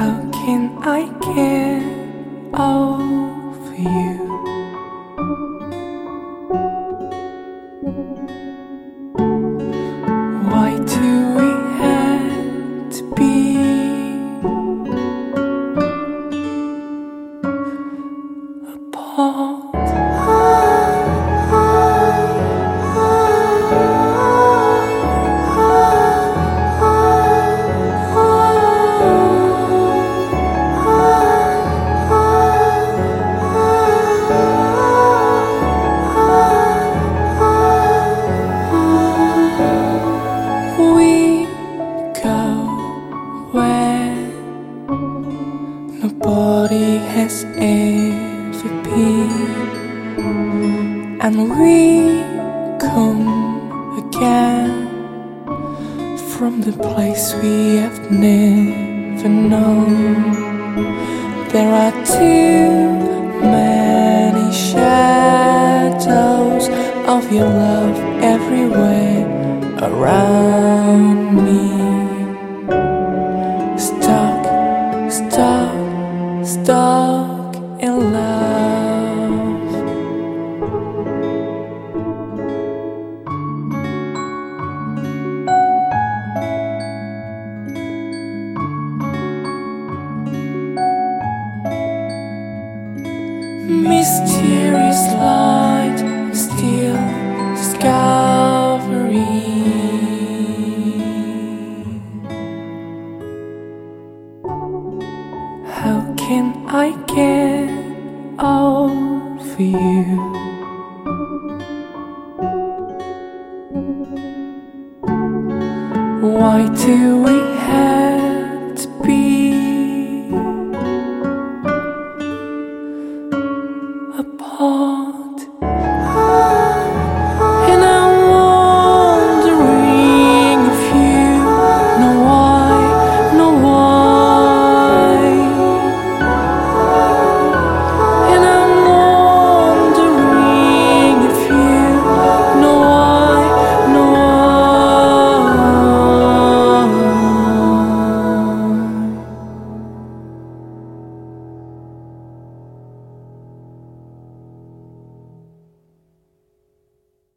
How can I get over you? Why do we have to be apart? Nobody has ever been, and we come again from the place we have never known. There are too many shadows of your love everywhere around me. Mysterious light, still discovery. How can I get over you? Why do we upon.